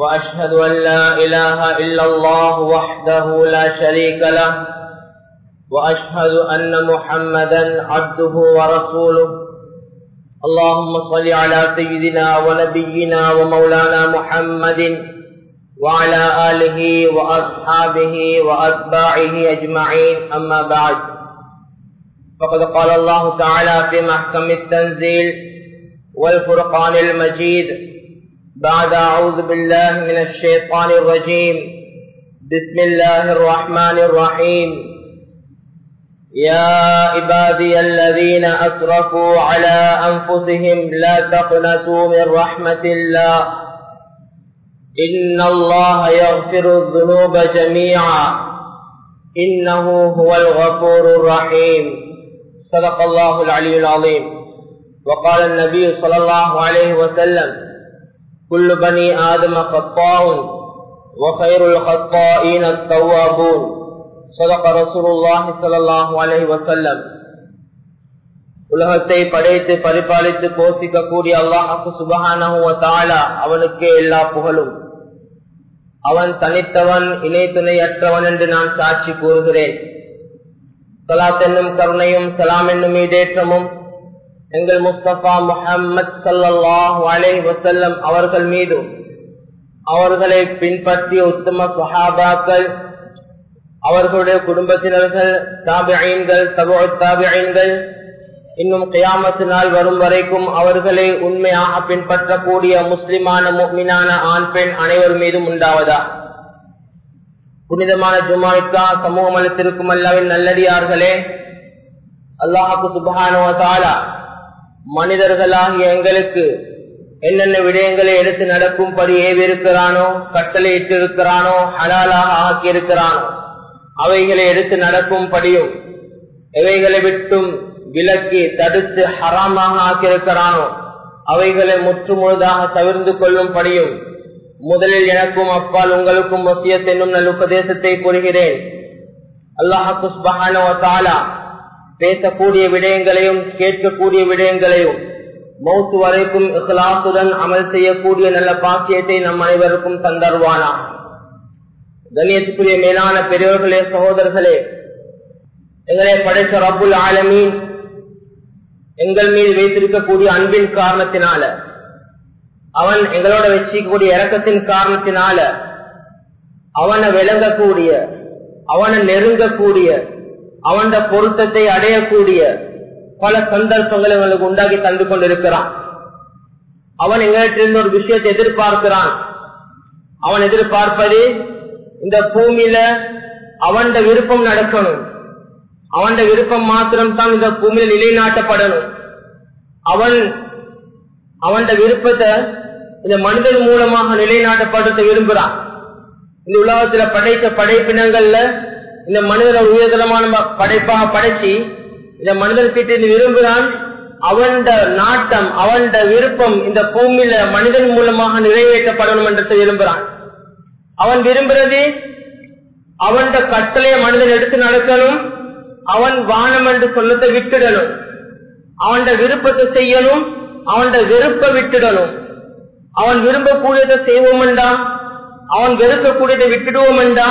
وأشهد أن لا إله إلا الله وحده لا شريك له وأشهد أن محمدا عبده ورسوله. اللهم صل على سيدنا ونبينا ومولانا محمد وعلى آله وأصحابه وأتباعه أجمعين أما بعد. فقد قال الله تعالى في محكم التنزيل والفرقان المجيد بعد أعوذ بالله من الشيطان الرجيم. بسم الله الرحمن الرحيم. يا عبادي الذين أسرفوا على أنفسهم لا تقنطوا من رحمة الله. إن الله يغفر الذنوب جميعا. إنه هو الغفور الرحيم. صدق الله العلي العظيم. وقال النبي صلى الله عليه وسلم كل بني آدم خطاء وخير الخطائين التوابون صدق رسول الله صلى الله عليه وسلم உலகத்தை படைத்து பரிபாலித்து போஷிக்கக்கூடிய அல்லாஹு சுபகான அவனுக்கே எல்லா புகழும் அவன் தனித்தவன் இணை துணையற்றவன் என்று நான் சாட்சி கூறுகிறேன் சலாத் என்னும் கருணையும் சலாம் என்னும் ஈடேற்றமும் எங்கள் முஸ்தபா முஹம்மத் சல்லாஹு அலை வசல்லம் அவர்கள் மீதும் அவர்களை பின்பற்றிய உத்தம சுஹாபாக்கள் அவர்களுடைய குடும்பத்தினர்கள் தாபியன்கள் தபு தாபியன்கள் இன்னும் கியாமத்து நாள் வரும் வரைக்கும் அவர்களை உண்மையாக பின்பற்றக்கூடிய முஸ்லிமான முக்மினான ஆண் பெண் அனைவர் மீதும் உண்டாவதா? புனிதமான ஜுமாவிற்கா சமூகம் அளித்திருக்கும் அல்லாவின் நல்லடியார்களே அல்லாஹாக்கு சுபகானுவதாலா மனிதர்களாகிய எங்களுக்கு என்னென்ன விடயங்களை எடுத்து நடக்கும்படி ஏவிருக்கிறானோ கட்டளை இட்டிருக்கிறானோ ஹலாலாக ஆக்கியிருக்கிறானோ அவைகளை எடுத்து நடக்கும்படியும் எவைகளை விட்டும் விலக்கி தடுத்து ஹராமாக ஆக்கியிருக்கிறானோ அவைகளை முற்று முழுதாக தவிர்ந்து கொள்ளும்படியும் முதலில் எனக்கும் அப்பால் உங்களுக்கும் வசியத் என்னும் நல் உபதேசத்தை கூறுகிறேன் அல்லாஹாலா பேசக்கூடிய விடயங்களையும் கேட்கக்கூடிய விடயங்களையும் மௌத்து வரைக்கும் இஹ்லாசுடன் அமல் செய்யக்கூடிய நல்ல பாக்கியத்தை நம் அனைவருக்கும் தந்தருவானா? கண்ணியத்துக்குரிய மேலான பெரியவர்களே சகோதரர்களே எங்களை படைத்த ரபுல் ஆலமீன் எங்கள் மீது வைத்திருக்கக்கூடிய அன்பின் காரணத்தினால அவன் எங்களோட வச்சிக்கக்கூடிய இறக்கத்தின் காரணத்தினால அவனை விளங்கக்கூடிய அவனை நெருங்கக்கூடிய அவன் பொருத்தத்தை அடையக்கூடிய பல சந்தர்ப்பங்களை அவனுக்கு உண்டாக்கி தந்து கொண்டிருக்கிறான். அவன் எங்களிட்டிருந்து ஒரு விஷயத்தை எதிர்பார்க்கிறான். அவன் எதிர்பார்ப்பது இந்த பூமியில அவன் விருப்பம் நடக்கணும். அவன் விருப்பம் மாத்திரம் தான் இந்த பூமியில நிலைநாட்டப்படணும். அவன் அவன் விருப்பத்தை இந்த மனிதன் மூலமாக நிலைநாட்டப்படுத்த விரும்புகிறான். இந்த உலகத்துல படைத்த படைப்பினங்கள்ல இந்த மனிதனை உயர்தரமான படைப்பாக படைச்சி இந்த மனிதன் கிட்ட விரும்புகிறான் அவன் நாட்டம் அவன் விருப்பம் இந்த பூமியில மனிதன் மூலமாக நிறைவேற்றப்படணும் என்று விரும்புகிறான். அவன் விரும்புறது அவன் கட்டளைய மனிதன் எடுத்து நடக்கணும் அவன் வானம் என்று சொல்லத்தை விட்டுடணும். அவன் விருப்பத்தை செய்யணும் அவன் வெறுப்ப விட்டுடணும். அவன் விரும்பக்கூடியதை செய்வோம் என்றா அவன் வெறுக்கக்கூடியதை விட்டுடுவோம் என்றா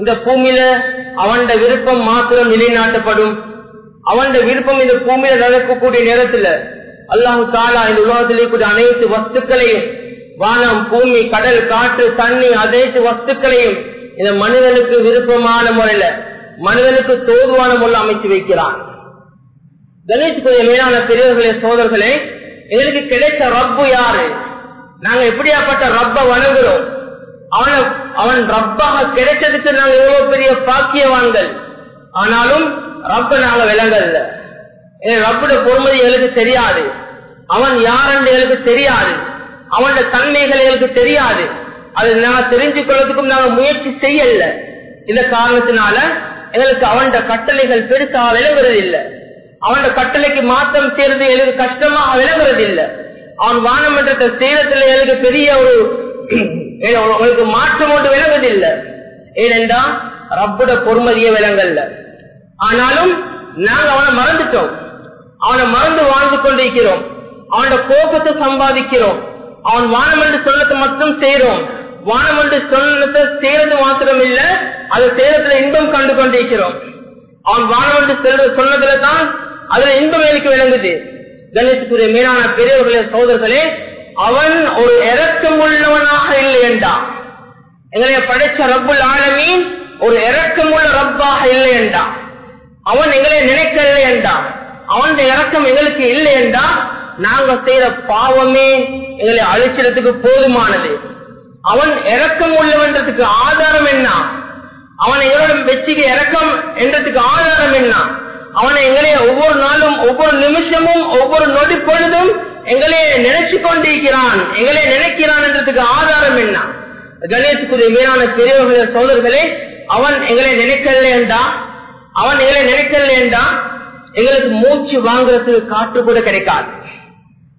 இந்த பூமியில அவன் விருப்பம் மாத்திரம் நிலைநாட்டப்படும். அவன் விருப்பம் இந்த பூமியில நடக்கக்கூடிய நேரத்துல அல்லாஹு தாலா இந்த உலகத்திலே கூடிய அனைத்து வஸ்துக்களையும் வானம் பூமி கடல் காற்று தண்ணி அனைத்து வஸ்துக்களையும் இந்த மனிதனுக்கு விருப்பமான முறையில மனிதனுக்கு தோதுவான முறையில் அமைத்து வைக்கிறான். கணேஷ் மேலான பெரியவர்களே சோதர்களே எங்களுக்கு கிடைச்ச ரப்பு யாரு? நாங்க எப்படியாப்பட்ட ரப்ப வணங்குறோம்? அவனை அவன் ரப்பாக கிடைச்சதுக்கு நாங்கள் எவ்வளவு பெரிய பாக்கியவான்கள். ஆனாலும் ரப்ப நாங்க விளங்கல்ல ரப்புட பொறுமதி எங்களுக்கு தெரியாது. அவன் யாரென்று எங்களுக்கு தெரியாது. அவனோட தன்மைகள் எங்களுக்கு தெரியாது. அதை நாங்க தெரிஞ்சு கொள்றதுக்கும் நாங்க முயற்சி செய்யல இந்த காரணத்தினால எங்களுக்கு அவன் கட்டளைகள் பெருசாக விளங்குறது இல்லை அவன் கட்டளைக்கு மாற்றம் செய்யறது எங்களுக்கு கஷ்டமா விளங்குறது இல்லை அவன் வானமன்றத்தை செய்யறதுல எனக்கு பெரிய ஒரு உங்களுக்கு மாற்றம் ஒன்று விளங்குதில்லை இல்ல. ஏனென்றா ரப்புட பொறுமதிய விலங்கல்ல ஆனாலும் நாங்க அவனை மறந்துட்டோம். அவனை மறந்து வாழ்ந்து கொண்டிருக்கிறோம். அவனோட கோபத்தை சம்பாதிக்கிறோம். அவன் வானம் என்று சொன்னதை மட்டும் செய்யறோம் வானம் என்று சொல்லத்தை செய்யறது மாத்திரம் இல்ல அது செய்யறதுல இன்பம் கண்டு கொண்டிருக்கிறோம். அவன் வானம் என்று சொன்னதுல தான் அதுல இன்பம் எனக்கு விளங்குது. கணேசத்துக்குரிய மேலான பெரியவர்களே சோதர்களே அவன் ஒரு இறக்கம் உள்ளவனாக இல்லை என்றான். எங்களை படைச்ச ரப்புல் ஆலமீன் ஒரு இறக்கமுள்ள ரப்பாக இல்லை என்றான். அவன் எங்களை நினைக்கவில்லை என்றான். அவன் இறக்கம் எங்களுக்கு இல்லை என்றா நாங்க செய்யற பாவமே எங்களை அழிச்சிடத்துக்கு போதுமானது. அவன் இறக்கம் உள்ளவன்றதுக்கு ஆதாரம் என்ன? அவன் எங்களோட வெற்றிக்கு இறக்கம் என்றதுக்கு ஆதாரம் என்ன? அவனை எங்களை ஒவ்வொரு நாளும் ஒவ்வொரு நிமிஷமும் ஒவ்வொரு நொடி பொழுதும் எங்களே நினைச்சு கொண்டிருக்கிறான் எங்களே நினைக்கிறான் என்றதுக்கு ஆதாரம் என்ன? கணேசுக்குரிய மீதான பெரியவர்கள சோதர்களே அவன் எங்களை நினைக்கல என்றா? அவன் எங்களை நினைக்கல என்றா? எங்களுக்கு மூச்சு வாங்குறதுக்கு காற்று கூட கிடைக்காது.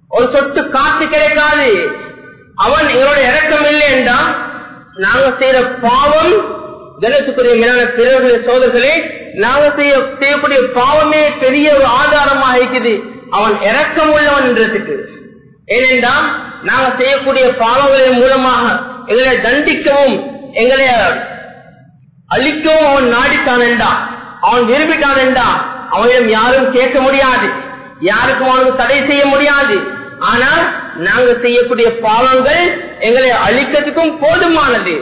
ஒரு சொட்டு காற்று கிடைக்காது. அவன் எங்களோட இறக்கம் இல்லை என்றா? நாங்க செய்யற பாவம் கணேசுக்குரிய மீதான பெரியவர்கள சோதர்களே நாங்க செய்ய செய்யக்கூடிய பாவமே பெரிய ஒரு ஆதாரமாக இருக்குது. அவன் இறக்கம் உள்ளவன் என்றதுக்கு ஏனென்றால் நாங்க செய்யக்கூடிய பாவங்களின் மூலமாக எங்களை தண்டிக்கவும் எங்களை அழிக்கவும் அவன் நாடித்தான் என்றா? அவன் விரும்பிட்டான் என்றா? அவனிடம் யாரும் கேட்க முடியாது. யாருக்கும் அவனுக்கு தடை செய்ய முடியாது. ஆனால் நாங்க செய்யக்கூடிய பாவங்கள் எங்களை அழிக்கிறதுக்கும் போதுமானது.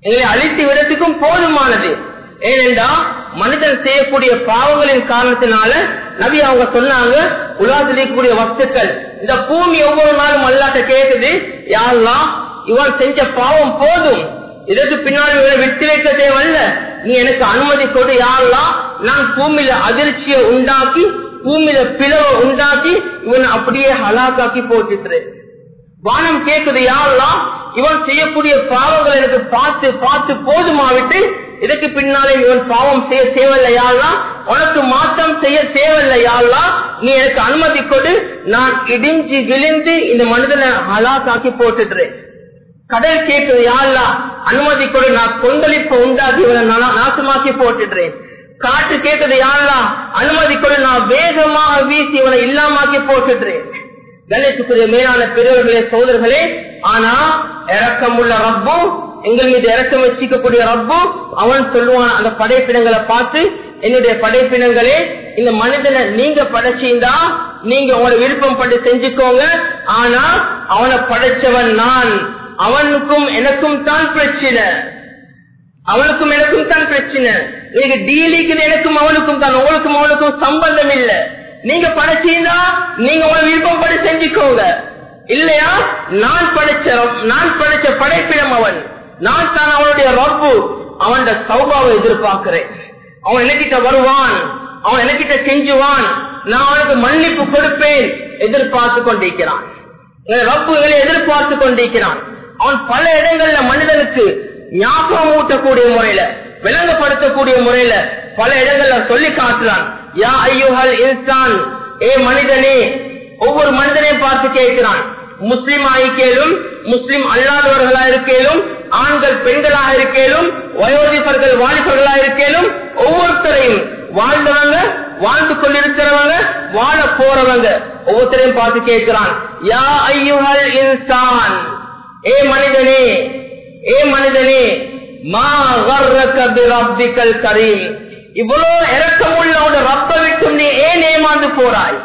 எங்களை அழித்து விடத்துக்கும் போதுமானது. ஏனென்றா மனிதன் செய்யக்கூடிய பாவங்களின் காரணத்தினால நபி அவங்க சொன்னாங்க உலகத்தில் இருக்கக்கூடிய வஸ்துக்கள். இந்த பூமி ஒவ்வொரு நாளும் அல்லாட்ட கேக்குது யாரெல்லாம் இவன் செஞ்ச பாவம் போதும். இதற்கு பின்னாடி இவரை விட்டு வைக்க தேவையில்ல. நீ எனக்கு அனுமதி கொடு யாரெல்லாம் நான் பூமியில அதிர்ச்சியை உண்டாக்கி பூமியில பிளவை உண்டாக்கி இவன் அப்படியே ஹலாக்காக்கி போட்டுட்டு வானம் கேட்குது யாரெல்லாம் இவன் செய்யக்கூடிய பாவங்கள் எனக்கு பார்த்து பார்த்து போதுமா விட்டு இதுக்கு பின்னாலே இவன் பாவம் செய்ய தேவையில்லையாளா உனக்கு மாற்றம் செய்ய தேவையில்லையாளா நீ எனக்கு அனுமதி கொடு. நான் இடிஞ்சு விழுந்து இந்த மனிதனை ஹலாக்காக்கி போட்டுடுறேன். கடல் கேட்குது யாழ்லா? அனுமதி கொடு. நான் கொந்தளிப்பு உண்டாக்கி இவனை நாசமாக்கி போட்டுடுறேன். காற்று கேட்குது யாழ்லா? அனுமதி கொடு. நான் வேகமாக வீசி இவனை இல்லாமாக்கி போட்டுடுறேன். கணேசுக்குரிய மேலான பெரியவர்களே சோதர்களே ஆனா இறக்கமுள்ள ரப்பு எங்கள் மீது இறக்கம் வச்சிக்கக்கூடிய ரப்பு அவன் சொல்லுவான் அந்த படைப்பினங்களை பார்த்து என்னுடைய படைப்பினங்களே இந்த மனிதனை நீங்க படைச்சீந்தா நீங்க அவனை விருப்பம் பண்ணி செஞ்சுக்கோங்க. ஆனா அவனை படைச்சவன் நான். அவனுக்கும் எனக்கும் தான் பிரச்சனை. அவனுக்கும் எனக்கும் தான் பிரச்சனை. நீங்க டீலிக்கு எனக்கும் அவனுக்கும் தான் உங்களுக்கும் அவனுக்கும் சம்பந்தம் இல்ல. நீங்க படைச்சீங்கன்னா நீங்க உங்களை விருப்பம் படி செஞ்சுக்கோங்க. இல்லையா? நான் படைச்ச நான் படைச்ச படைப்பிடம் அவன். நான் தான் அவனுடைய ரப்பு அவன் சௌபாவை எதிர்பார்க்கிறேன். அவன் எனக்கிட்ட வருவான் அவன் எனக்கிட்ட செஞ்சுவான் நான் அவனுக்கு மன்னிப்பு கொடுப்பேன் எதிர்பார்த்து கொண்டிருக்கிறான். எங்களை ரப்பு எதிர்பார்த்து கொண்டிருக்கிறான். அவன் பல இடங்கள்ல மனிதனுக்கு ஞாபகம் ஊட்டக்கூடிய முறையில விளங்கப்படுத்தக்கூடிய முறையில பல இடங்கள்ல சொல்லி காட்டுறான். யா ஐயோஹல் இன்சான் ஏ மனிதனே ஒவ்வொரு மனிதனையும் பார்த்து கேட்கிறான். முஸ்லீம் ஆகி கேளும் முஸ்லிம் அல்லாதவர்களா இருக்கேலும் ஆண்கள் பெண்களாக இருக்கேலும் வயோதிபர்கள் வாலிபர்களா இருக்கேலும் ஒவ்வொருத்தரையும் வாழ்ந்தவங்க வாழ்ந்து கொண்டிருக்கிறவங்க வாழ போறவங்க. ஒவ்வொருத்தரையும் பார்த்து கேட்கிறான் யா இன்சான் ஏ மனிதனே ஏ மனிதனே மா கர்ரக பிரப்பிக்கல் கரீம். இவ்வளவு இறக்கமுள்ள உன் ரப்ப விட்டும் நீ ஏன் ஏமாந்து போறாய்?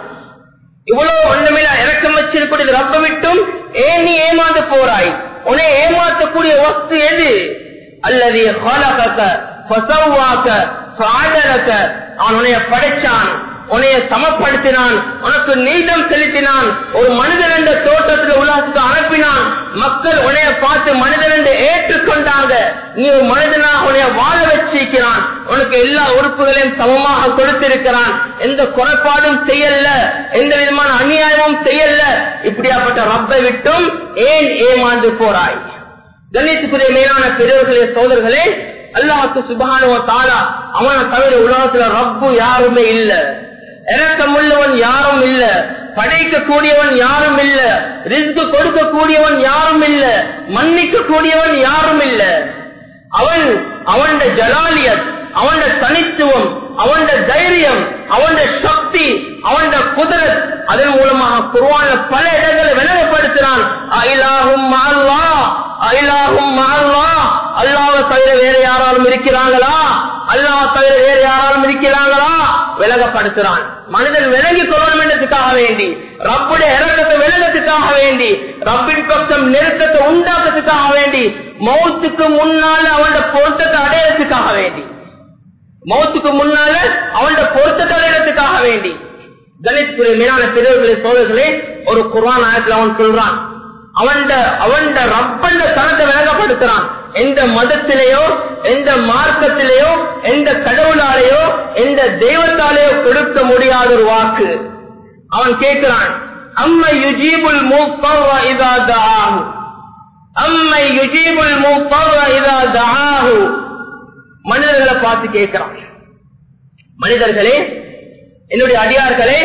இவ்வளவு ஒண்ணுமில்ல இறக்கம் வச்சிருக்கூடிய ரப்ப விட்டும் ஏன் நீ ஏமாந்து போறாய். உன்னை ஏமாற்றக்கூடிய வஸ்து எது? அல்லது ஹலகக ஃபசவ்வாக ஃபஅதலக அவன் உன்னைய படைச்சான். உன்னைய சமப்படுத்தினான். உனக்கு நீதம் செலுத்தினான். ஒரு மனிதன் என்ற தோட்டத்தில் உலகத்துக்கு அனுப்பினான். மக்கள் உன்னைய பார்த்து மனிதன் என்று ஏற்றுக்கொண்டாங்க. நீ ஒரு மனிதனாக உனைய வாழ வச்சிருக்கிறான். உனக்கு எல்லா உறுப்புகளையும் சமமாக கொடுத்திருக்கிறான். எந்த குறைபாடும் செய்யல. எந்த விதமான அநியாயமும் செய்யல. இப்படியாப்பட்ட ரப்பை விட்டும் ஏன் ஏமாந்து போறாய்? கண்ணியத்துக்குரிய மேலான பெரியவர்களே சோதர்களே அல்லாஹுக்கு சுபானுவ தாரா அவனை தவிர உலகத்துல ரப்பு யாருமே இல்ல. இறக்கமுள்ளவன் யாரும் இல்ல. படைக்க கூடியவன் யாரும் இல்ல. ரிஸ்கு கொடுக்க கூடியவன் யாரும் இல்ல. மன்னிக்க கூடியவன் யாரும் இல்ல. அவன் அவன் ஜலாலியத் அவன் தனித்துவம் அவன் தைரியம் அவன் சக்தி அவன் குதிரத் அதன் மூலமாக குருவான பல இடங்களை விலகப்படுத்தினான் அயிலாகும் அல்லா அயிலாகும் அல்லா அல்லாவை தவிர வேற யாராலும் இருக்கிறாங்களா அல்லாவை தவிர வேற யாராலும் இருக்கிறாங்களா விலகப்படுத்துறான் மனிதன் விலகி கொள்ளணும் என்றதுக்காக வேண்டி ரப்புடைய இறக்கத்தை விலகத்துக்காக வேண்டி ரப்பின் பக்கம் நெருக்கத்தை உண்டாக்கத்துக்காக வேண்டி மௌத்துக்கு முன்னால அவனோட பொருத்தத்தை அடையறதுக்காக வேண்டி. மௌத்துக்கு முன்னால அவனோட பொருத்தத்தை அடையறதுக்காக வேண்டி. கணித்துக்குரிய மீனான பிறர்களே சோழர்களே ஒரு குரான் ஆயத்தில் அவன் சொல்றான். அவன் அவன் ரப்பண்ட தனத்தை விலகப்படுத்துறான் எந்த மதத்திலேயோ எந்த மார்க்கத்திலேயோ எந்த கடவுளாலேயோ எந்த தெய்வத்தாலேயோ கொடுக்க முடியாத ஒரு வாக்கு. அவன் கேட்கிறான் அம்மை யுஜீபுல் மூப்பவ இதா தஆஹு? அம்மை யுஜீபுல் மூப்பவ இதா தஆஹு? மனிதர்களை பார்த்து கேட்கிறான். மனிதர்களே என்னுடைய அடியார்களே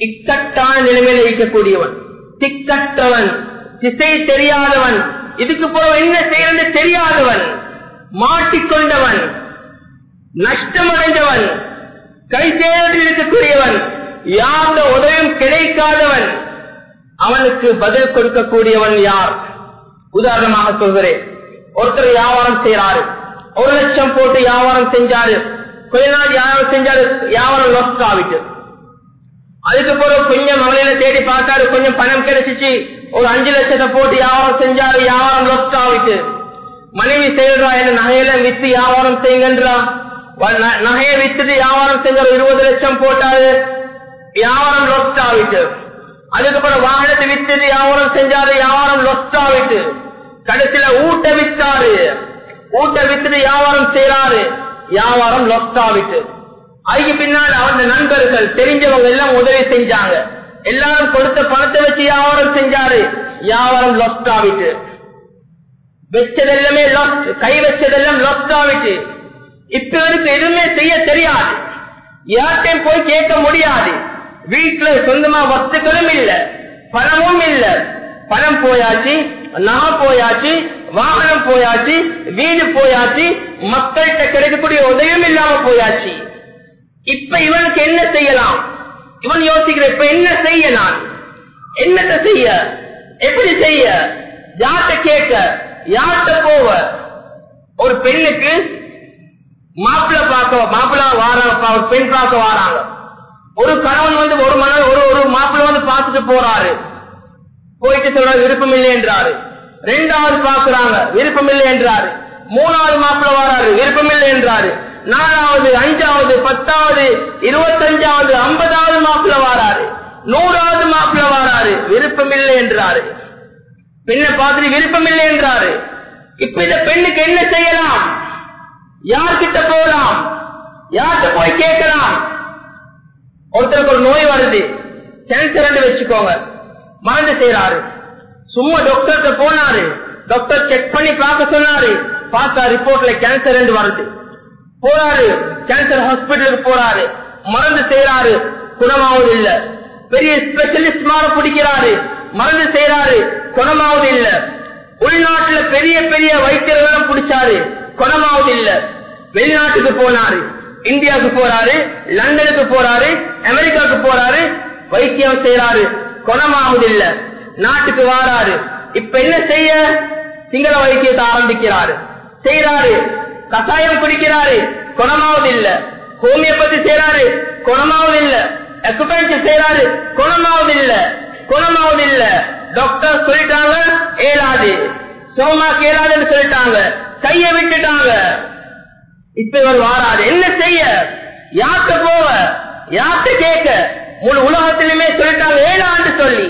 இக்கட்டான நிலைமையில இருக்கக்கூடியவன் திக்கற்றவன் திசை தெரியாதவன் இதுக்கு போற என்ன செய்யறது தெரியாதவன் மாட்டிக்கொண்டவன் நஷ்டமடைந்தவன் கை சேரத்தில் இருக்கக்கூடியவன் யாருடைய உதவியும் கிடைக்காதவன் அவனுக்கு பதில் கொடுக்கக்கூடியவன் யார்? உதாரணமாக சொல்கிறேன். ஒருத்தர் வியாபாரம் செய்யறாரு ஒரு லட்சம் போட்டு வியாபாரம் செஞ்சாரு. கொஞ்ச நாள் வியாபாரம் செஞ்சாரு? வியாபாரம் லொஸ்ட் ஆகிட்டு அதுக்கு பிறகு கொஞ்சம் மகளிர தேடி பார்த்தாரு. கொஞ்சம் பணம் கிடைச்சிச்சு. ஒரு அஞ்சு லட்சத்தை போட்டு வியாபாரம் செஞ்சாரு. வியாபாரம் லொஸ்ட் ஆகிட்டு மனைவி செய்யறா என்ன நகையில வித்து வியாபாரம் செய்யுங்கன்றா. நகையை வித்துட்டு வியாபாரம் செஞ்சாரு இருபது லட்சம் போட்டாரு. வியாபாரம் லொஸ்ட் ஆகிட்டு அதுக்கப்புறம் வாகனத்தை வித்துட்டு வியாபாரம் செஞ்சாரு. வியாபாரம் லொஸ்ட் ஆகிட்டு கடைசியில ஊட்ட வித்தாரு. ஊட்ட வித்துட்டு வியாபாரம் செய்யறாரு வியாபாரம் லொஸ்ட் ஆகிட்டு அதுக்கு பின்னால் அவன் நண்பர்கள் தெரிஞ்சவங்க எல்லாம் உதவி செஞ்சாங்க. எல்லாரும் கொடுத்த பணத்தை வச்சு வியாபாரம் செஞ்சாரு. வியாபாரம் லொஸ்ட் ஆகிட்டு வச்சதெல்லாமே கை வச்சதெல்லாம் லாஸ்ட் ஆகிட்டு இப்ப வரைக்கும் எதுவுமே செய்ய தெரியாது. யார்ட்டையும் போய் கேட்க முடியாது. வீட்டுல சொந்தமா வஸ்துக்களும் இல்ல. பணமும் இல்ல. பணம் போயாச்சு நான் போயாச்சு வாகனம் போயாச்சு வீடு போயாச்சு மக்கள்கிட்ட கிடைக்கக்கூடிய உதவியும் இல்லாம போயாச்சு. இப்ப இவனுக்கு என்ன செய்யலாம்? இவன் யோசிக்கிற இப்ப என்ன செய்ய நான்? என்னத்தை செய்ய? எப்படி செய்ய? யார்கிட்ட கேட்க? யார்கிட்ட போவ? ஒரு பெண்ணுக்கு மாப்பிள்ள பார்க்க மாப்பிள்ள வாராங்க ஒரு பெண் பார்க்க வாராங்க. ஒரு கணவன் வந்து ஒரு மன ஒரு ஒரு மாப்பிள்ள வந்து பார்த்துட்டு போறாரு. போயிட்டு சொல்றாரு விருப்பம் இல்லை என்றாரு. ரெண்டாவது பாக்குறாங்க விருப்பம் இல்லை என்றாரு. மூணாவது மாப்பிள வராரு விருப்பம் இல்லை என்றாரு. நாலாவது அஞ்சாவது பத்தாவது இருபத்தஞ்சாவது ஐம்பதாவது மாப்பிள்ள வாராரு. நூறாவது மாப்பிள வாராரு விருப்பம் இல்லை என்றாரு. பெண்ணை பார்த்துட்டு விருப்பம் இல்லை என்றாரு. இப்ப இந்த பெண்ணுக்கு என்ன செய்யலாம்? யார்கிட்ட போகலாம்? யார்கிட்ட போய் கேட்கலாம்? ஒருத்தருக்கு ஒரு நோய் வருது. கேன்சர் வச்சுக்கோங்க. மறந்து செய்யறாரு சும்மா டாக்டர்கிட்ட போனாரு. டாக்டர் செக் பண்ணி பார்க்க சொன்னாரு. பார்த்தா ரிப்போர்ட்ல கேன்சர் என்று வருது. போறாரு. கேன்சர் ஹாஸ்பிட்டலுக்கு போறாரு. மறந்து செய்யறாரு குணமாவது இல்ல. பெரிய ஸ்பெஷலிஸ்ட் மாற பிடிக்கிறாரு. மறந்து செய்யறாரு குணமாவது இல்ல. உள்நாட்டுல பெரிய பெரிய வைத்தியர்களும் பிடிச்சாரு. குணமாவது இல்ல. வெளிநாட்டுக்கு போனாரு. இந்தியாவுக்கு போறாரு. லண்டனுக்கு போறாரு. அமெரிக்காவுக்கு போறாரு. வைத்தியம் செய்யறாரு குணமாவதில்ல. நாட்டுக்கு வாராரு. இப்ப என்ன செய்ய? சிங்கள வைத்தியத்தை ஆரம்பிக்கிறாரு. செய்யறாரு கஷாயம் குடிக்கிறாரு. குணமாவதில்ல. ஹோமியோபதி செய்யறாரு குணமாவதில்ல. இல்ல செய்யறாரு குணமாவதில்ல. குணமாவதில்ல. டாக்டர் சொல்லிட்டாங்க ஏழாது சோமா கேளாதுன்னு சொல்லிட்டாங்க. கைய விட்டுட்டாங்க. இப்ப இவர் வாராது என்ன செய்ய? யார்கிட்ட போவ? யார்கிட்ட கேட்க? முழு உலகத்திலுமே சொல்லிட்டாங்க ஏழாண்டு சொல்லி.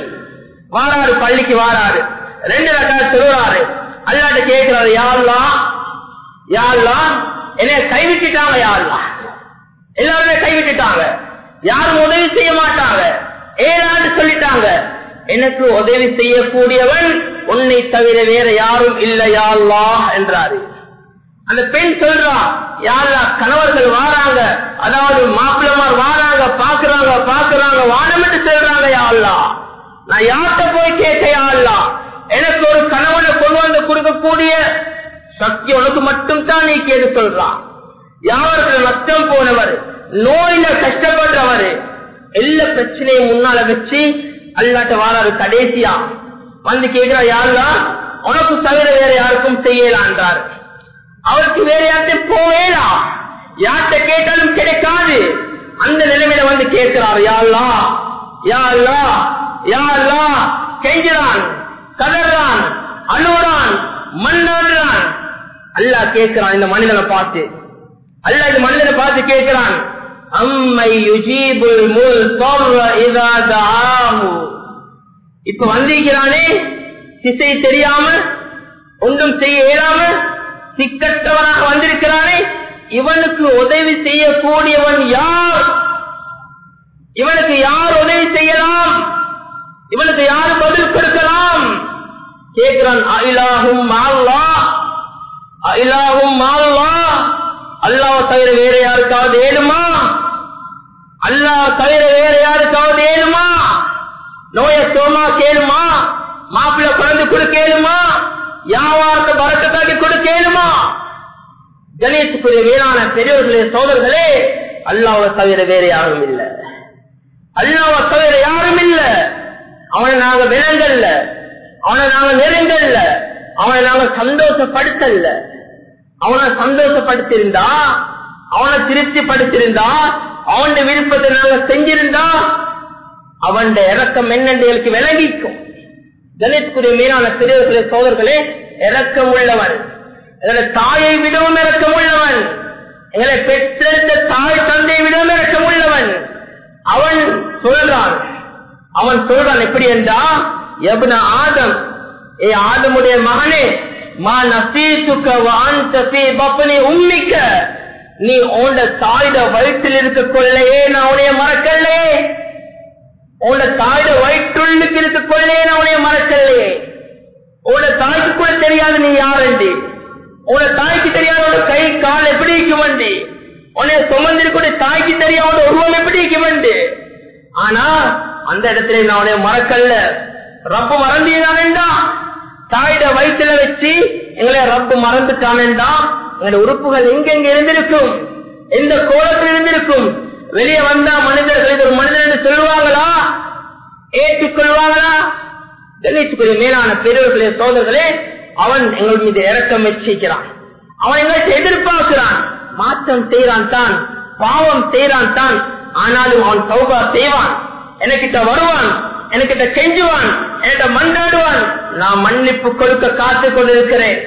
வாராரு பள்ளிக்கு வாராரு. ரெண்டு ரெண்டாவது சொல்லுறாரு. அல்லாட்ட கேட்கிறாரு யாருலாம் யாருலாம் என்ன கைவிட்டுட்டாங்க யாருலாம் எல்லாருமே கைவிட்டுட்டாங்க. யாரும் உதவி செய்ய மாட்டாங்க. ஏழாண்டு சொல்லிட்டாங்க. எனக்கு உதவி செய்யக்கூடியவன் உன்னை தவிர வேற யாரும் இல்லையா என்றாரு. அந்த பெண் சொல்றா யாரா கணவர்கள் வாராங்க அதாவது மாப்பிள்ளமார் வாராங்க பாக்குறாங்க பாக்குறாங்க வானம் செல்றாங்க சொல்றாங்க நான் யார்கிட்ட போய் கேட்க எனக்கு ஒரு கணவனை கொண்டு வந்து கொடுக்கக்கூடிய சக்தி உனக்கு மட்டும் தான் நீ கேட்டு சொல்றான் யாருக்கு நஷ்டம் போனவர் நோயில கஷ்டப்படுறவர் எல்லா பிரச்சனையும் முன்னால வச்சு அல்லாட்ட வாராரு கடைசியா. வந்து கேட்கிறா யாருலா உனக்கு தவிர வேற யாருக்கும் செய்யலான்றார். அவருக்கு வேற யார்கிட்ட போவேலாம் யார்கிட்ட கேட்டாலும் கிடைக்காது. அந்த நிலைமையில வந்து கேட்கிறார் யாருலா யாருலா யாருலா கெஞ்சிறான் கதறான் அழுறான் மண்ணாடுறான். அல்லா கேட்கிறான் இந்த மனிதனை பார்த்து. அல்ல இந்த மனிதனை பார்த்து கேட்கிறான் அம்மை யுஜீபுல் முல் இதா தாமு இப்ப வந்திருக்கிறானே திசை தெரியாம ஒன்றும் செய்ய இயலாம சிக்கற்றவனாக வந்திருக்கிறானே இவனுக்கு உதவி செய்யக்கூடியவன் யார்? இவனுக்கு யார் உதவி செய்யலாம்? இவனுக்கு யார் பதில் கொடுக்கலாம்? கேட்கிறான் அயிலாகும் மால்லா அயிலாகும் மால்லா அல்லாஹ் தவிர வேற யாருக்காவது ஏழுமா அல்லாஹ் தவிர வேற யாருக்காவது ஏழுமா நோய சோமா கேளுமா? மாப்பிள்ள குழந்தை கொடுக்கலுமா யாவார்த்த பறக்கத்தாக்கி கொடுக்கலுமா கணேசுக்குரிய வீரான பெரியவர்களே சோதர்களே அல்லாவை தவிர வேற யாரும் இல்ல. அல்லாவை தவிர யாரும் இல்ல. அவனை நாங்க விலங்கல்ல. அவனை நாங்க நெருங்கல்ல. அவனை நாங்க சந்தோஷப்படுத்தல்ல. அவனை சந்தோஷப்படுத்திருந்தா அவனை திருப்தி படுத்திருந்தா அவன் விருப்பத்தை நாங்க செஞ்சிருந்தா அவன் இறக்கம் என்னென்று விளங்கிக்கும். கணித்துக்குரிய மீனான பெரியவர்களே சோதர்களே இறக்கம் உள்ளவன் எங்களை தாயை விடவும் இறக்கம் உள்ளவன் எங்களை பெற்றெடுத்த தாய் தந்தையை விடவும் இறக்கம் உள்ளவன் அவன் சொல்றான். அவன் சொல்றான் எப்படி என்றா எபுன ஆதம் ஏ ஆதமுடைய மகனே மா நசீசுக்க வான் தப்பி பப்பனி உண்மிக்க நீ உண்ட தாயிட வயிற்றில் இருக்க கொள்ளையே நான் உனைய மறக்கல்லையே உன்னோட தாயோட வயிற்றுள்ளுக்கு இருக்க நான் உனைய மறக்கல்லையே உன்னோட தாய்க்கு கூட தெரியாது நீ யாருண்டி உன்னோட தாய்க்கு தெரியாத உன்னோட கை கால் எப்படி இருக்க வண்டி உன்னைய சுமந்திருக்கூடிய தாய்க்கு தெரியாத உருவம் எப்படி இருக்க வண்டி ஆனா அந்த இடத்துல நான் உனைய மறக்கல்ல. ரப்பு மறந்தீதானேண்டா தாயிட வயிற்றுல வச்சு எங்களை ரப்பு மறந்துட்டானேண்டா எங்களுடைய உறுப்புகள் எங்கெங்க இருந்திருக்கும்? எந்த கோலத்தில் இருந்திருக்கும்? வெளியே வந்தா மனிதர்கள் இது ஒரு மனிதன் என்று சொல்லுவாங்களா ஏற்றுக்கொள்வாங்களா கணித்துக்குரிய மேலான பெரியவர்களே சோதர்களே அவன் எங்கள் மீது இறக்கம் வச்சிருக்கிறான். அவன் எங்களுக்கு எதிர்பார்க்கிறான். மாற்றம் செய்யறான் தான் பாவம் செய்யறான் தான் ஆனாலும் அவன் சௌகா செய்வான். எனக்கிட்ட வருவான் எனக்கிட்ட கெஞ்சுவான் என்கிட்ட மண்டாடுவான் நான் மன்னிப்பு கொடுக்க காத்து கொண்டிருக்கிறேன்.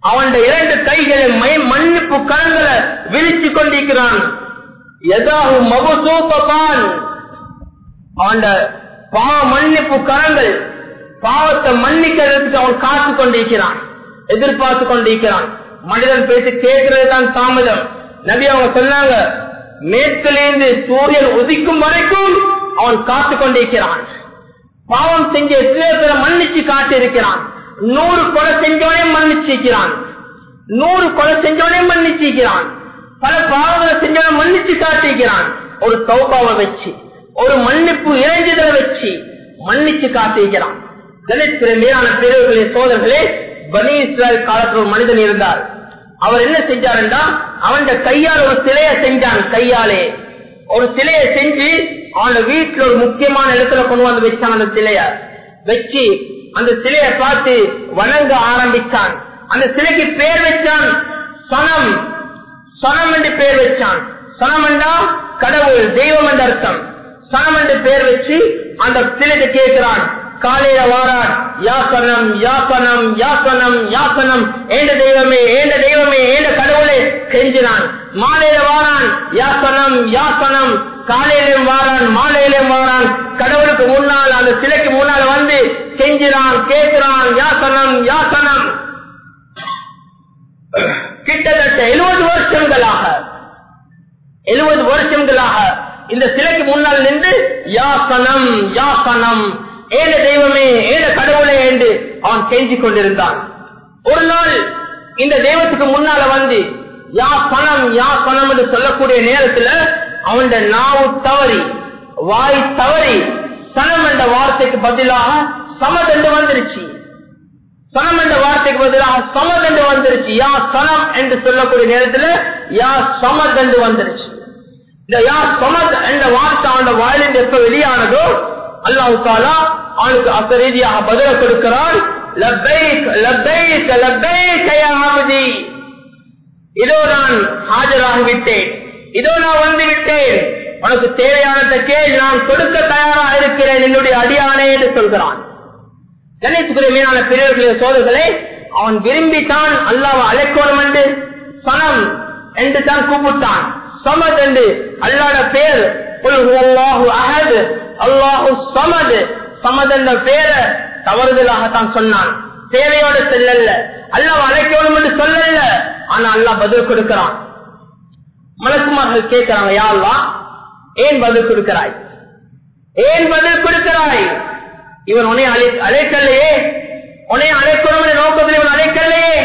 அவன் இரண்டு கைகளை மன்னிப்பு கரங்களை விரிச்சு கொண்டிருக்கிறான். எதாகும் மபசூப்பான் அவன் பாவ மன்னிப்பு கரங்கள் பாவத்தை மன்னிக்கிறதுக்கு அவன் காத்து கொண்டிருக்கிறான் எதிர்பார்த்து கொண்டிருக்கிறான். மனிதன் பேசி கேட்கிறது தான் தாமதம். நபி அவங்க சொன்னாங்க மேற்கிலிருந்து சூரியன் உதிக்கும் வரைக்கும் அவன் காத்து கொண்டிருக்கிறான். பாவம் செஞ்ச எத்தனை பேரை மன்னிச்சு காட்டி இருக்கிறான் நூறு கொலை செஞ்சவனே மன்னிச்சிருக்கிறான். நூறு கொலை செஞ்சவனே மன்னிச்சிருக்கிறான். பல பாவங்களை செஞ்சவன் மன்னிச்சு காட்டிக்கிறான் ஒரு தௌபாவை வச்சு ஒரு மன்னிப்பு இறைஞ்சுதலை வச்சு மன்னிச்சு காட்டிக்கிறான் தலித்திர மீதான பிரிவுகளே சோதர்களே பனி இஸ்ரேல் காலத்தில் ஒரு மனிதன் இருந்தார். அவர் என்ன செஞ்சாருன்னா அவன் கையால் ஒரு சிலையை செஞ்சான் கையாலே. ஒரு சிலையை செஞ்சு அவனோட வீட்டுல ஒரு முக்கியமான இடத்துல கொண்டு வந்து வச்சான் அந்த சிலைய. வச்சு அந்த சிலையை பார்த்து வணங்க ஆரம்பிச்சான். அந்த சிலைக்கு பேர் வச்சான் சனம். சனம் என்று பேர் வச்சான். சனம் என்றா கடவுள் தெய்வம் என்ற அர்த்தம். சனம் என்று பேர் வச்சு அந்த சிலைக்கு கேட்கிறான். காலையில வாரான் யாசனம் யாசனம் யாசனம் யாசனம் ஏண்ட தெய்வமே ஏண்ட தெய்வமே ஏண்ட கடவுளே கெஞ்சினான். மாலையில வாரான் யாசனம் யாசனம் காலையிலும் வாரான் மாலையிலும் வாரான். கடவுளுக்கு முன்னால் அந்த சிலைக்கு முன்னால் வந்து கெஞ்சினான் கேட்கிறான் யாசனம் யாசனம் கிட்டத்தட்ட எழுபது வருஷங்களாக எழுபது வருஷங்களாக இந்த சிலைக்கு முன்னால் நின்று யாசனம் யாசனம் ஏழு தெய்வமே ஏழ கடவுளே என்று அவன் செஞ்சு கொண்டிருந்தான். ஒரு நாள் இந்த தெய்வத்துக்கு முன்னால வந்து யா பணம் யா பணம் என்று சொல்லக்கூடிய நேரத்தில் அவன் நாவு தவறி வாய் தவறி சனம் என்ற வார்த்தைக்கு பதிலாக சமதண்டு வந்துருச்சு. சனம் என்ற வார்த்தைக்கு பதிலாக சமதண்டு வந்துருச்சு. யா சனம் என்று சொல்லக்கூடிய நேரத்துல யா சமதண்டு வந்துருச்சு. இந்த யா சமத் என்ற வார்த்தை அவனோட வாயிலிருந்து எப்ப வெளியானதோ அல்லாஹு தாலா அவனுக்கு அசரீதியாக பதில கொடுக்கிறான். இதோ நான் ஆஜராகி விட்டேன். இதோ நான் வந்து விட்டேன். உனக்கு தேவையானதை கேள். நான் கொடுக்க தயாராக இருக்கிறேன். என்னுடைய அடியானே என்று சொல்கிறான். கணேசுக்குரிய மீனான பிறர்களுடைய சோதர்களே அவன் விரும்பித்தான் அல்லாவை அழைக்கணும் என்று சனம் என்று தான் கூப்பிட்டான். சமத் என்று அல்லாட பேர் அல்லாஹு அஹது அல்லாஹு சமது. சமத் என்ற பேரை தவறுதலாகத்தான் சொன்னான். தேவையோட செல்லல்ல. அல்லாஹ் அழைக்கணும் என்று சொல்லல ஆனா அல்லாஹ் பதில் கொடுக்கிறான். மலக்குமார்கள் கேட்கிறாங்க யாழ்லா ஏன் பதில் கொடுக்கிறாய்? ஏன் பதில் கொடுக்கிறாய்? இவன் உன்னை அழை அழைக்கலையே. உன்னை அழைக்கணும் நோக்கத்தில் இவன் அழைக்கலையே.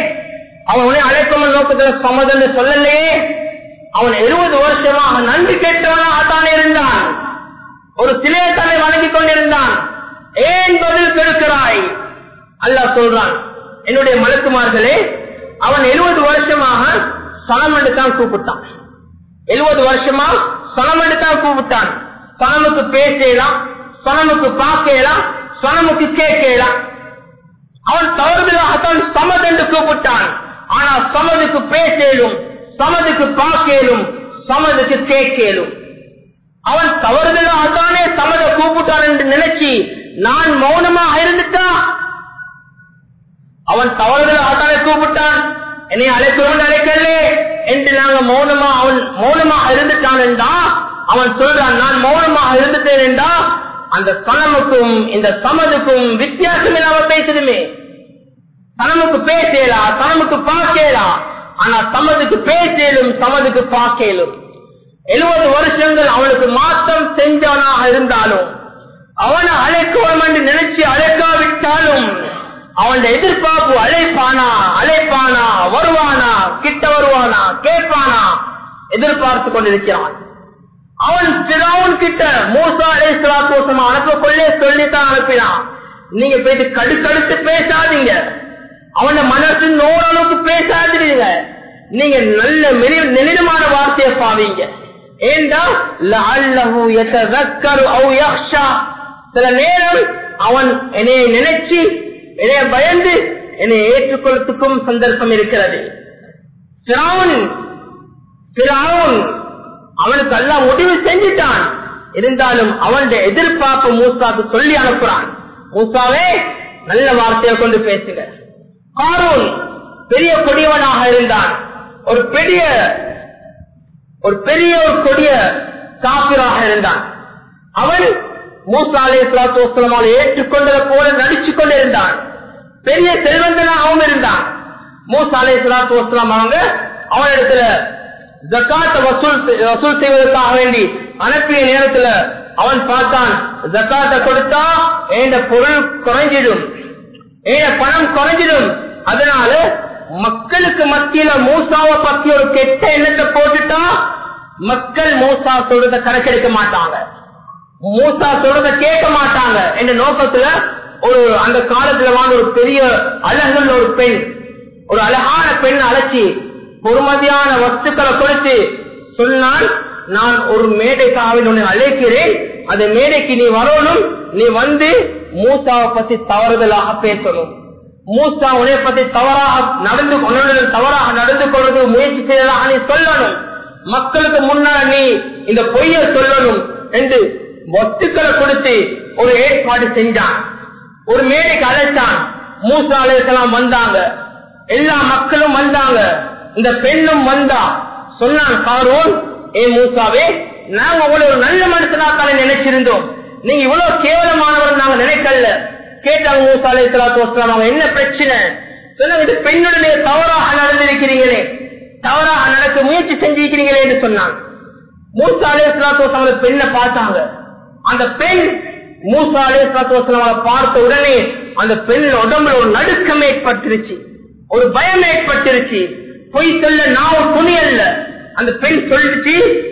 அவன் உன்னை அழைக்கணும் நோக்கத்தில் சம்மதம் சொல்லலையே. அவன் எழுபது வருஷமாக நன்றி கேட்டவனாக தான் இருந்தான். ஒரு சிலையை தன்னை வணங்கிக் கொண்டிருந்தான். ஏன் பதில் பெருக்கிறாய் அல்லாஹ் சொல்றான் என்னுடைய மலக்குமார்களே அவன் எழுபது வருஷமாக சனம் என்று தான் கூப்பிட்டான். எழுபது வருஷமா சனம் தான் கூப்பிட்டான். சனமுக்கு பேசலாம் சனமுக்கு பார்க்கலாம் சனமுக்கு கேட்கலாம் அவன் தவறுதலாகத்தான் சமத் என்று கூப்பிட்டான். ஆனா சமதுக்கு பேசேலும் சமதுக்கு பார்க்கலும் சமதுக்கு கேட்கலும். அவன் தவறுதலாகத்தானே சமத கூப்பிட்டான் என்று நினைச்சு நான் மௌனமா இருந்துட்டா அவன் தவறுதலாகத்தானே கூப்பிட்டான். என்னை அழைக்கிறோம் அழைக்கலே என்று நாங்க மௌனமா அவன் மௌனமாக இருந்துட்டான் என்றா? அவன் சொல்றான் நான் மௌனமாக இருந்துட்டேன் என்றா? அந்த சனமுக்கும் இந்த சமதுக்கும் வித்தியாசம் இல்லாம பேசுதுமே. சனமுக்கு பேசலாம் சனமுக்கு பார்க்கலா ஆனா சமதுக்கு பேசலும் சமதுக்கு பார்க்கலும் எழுபது வருஷங்கள் அவனுக்கு மாற்றம் செஞ்சவனாக இருந்தாலும் அவனை அழைக்கணும் என்று நினைச்சு அழைக்காவிட்டாலும் அவன் எதிர்பார்ப்பு அழைப்பானா அழைப்பானா வருவானா கிட்ட வருவானா கேட்பானா எதிர்பார்த்து கொண்டிருக்கிறான். அவன் பிராவுன் கிட்ட மூசா அலை சலாத்தோசமா சொல்லித்தான் அனுப்பினான். நீங்க போயிட்டு கடுக்கடுத்து பேசாதீங்க. அவன மனசு நோரளவுக்கு பேசாதீங்க நீங்க நல்ல நெளிதமான வார்த்தையை பாவீங்க. ஏண்டா? சில நேரம் அவன் என்னை நினைச்சு என்னைய பயந்து என்னை ஏற்றுக்கொள்ளத்துக்கும் சந்தர்ப்பம் இருக்கிறது. அவனுக்கு எல்லாம் முடிவு செஞ்சிட்டான். இருந்தாலும் அவனுடைய எதிர்பார்ப்பு மூசாக்கு சொல்லி அனுப்புறான். மூசாவே நல்ல வார்த்தையை கொண்டு பேசுங்க. காரூன் பெரிய கொடியவனாக இருந்தான். ஒரு பெரிய ஒரு பெரிய ஒரு கொடிய காப்பிராக இருந்தான். அவன் மூசா அலே சலாத்து ஏற்றுக்கொண்டதை போல நடிச்சு கொண்டு இருந்தான் பெரிய செல்வந்தனாகவும் இருந்தான். மூசா அலே சலாத்து அவங்க அவனிடத்துல ஜக்காத்த வசூல் வசூல் செய்வதற்காக வேண்டி அனுப்பிய நேரத்துல அவன் பார்த்தான் ஜக்காத்தை கொடுத்தா என் பொருள் குறைஞ்சிடும் என் பணம் குறைஞ்சிடும். அதனால மக்களுக்கு மத்தியில மூசாவை பத்தி ஒரு கெட்ட எண்ணத்தை போட்டுட்டா மக்கள் மூசா சொல்றத கணக்கெடுக்க மாட்டாங்க. மூசா சொல்றத கேட்க மாட்டாங்க என்ற நோக்கத்துல ஒரு அந்த காலத்துல வாங்க ஒரு பெரிய அழகுள்ள ஒரு பெண் ஒரு அழகான பெண் அழைச்சி பொறுமதியான வஸ்துக்களை கொடுத்து சொன்னால் நான் ஒரு மேடைக்காக உன்னை அழைக்கிறேன். அந்த மேடைக்கு நீ வரணும். நீ வந்து மூசாவை பத்தி தவறுதலாக பேசணும். மூசா உனைய பத்தி தவறாக நடந்து உன்னுடன் தவறாக நடந்து கொள்வது முயற்சி செய்யலாம் நீ சொல்லணும். மக்களுக்கு முன்னால் நீ இந்த பொய்ய சொல்லணும் என்று வஸ்துக்களை கொடுத்து ஒரு ஏற்பாடு செஞ்சான். ஒரு மேடைக்கு அழைத்தான். மூசா அழைக்கலாம் வந்தாங்க. எல்லா மக்களும் வந்தாங்க. இந்த பெண்ணும் வந்தா. சொன்னான் காரோன் ஏ மூசாவே நாங்க உங்களை ஒரு நல்ல மனுஷனாத்தானே நினைச்சிருந்தோம். நீங்க இவ்வளவு கேவலமானவர் நாங்க நினைக்கல. கேட்டாங்க மூசா அலை சலாத்து அவங்க என்ன பிரச்சனை? சொன்னாங்க இது பெண்ணுடைய தவறாக நடந்திருக்கிறீங்களே. தவறாக நடக்க முயற்சி செஞ்சிருக்கிறீங்களே என்று சொன்னாங்க. மூசா அலை சலாத்து பெண்ணை பார்த்தாங்க. அந்த பெண் மூசா அலேஸ்வரத்தை பார்த்த உடனே அந்த பெண் உடம்புல ஒரு நடுக்கம் ஏற்பட்டுருச்சு. ஒரு பயம் ஏற்பட்டுருச்சு. பொய் சொல்ல நான் துணி அல்ல. அந்த பெண் சொல்லிட்டு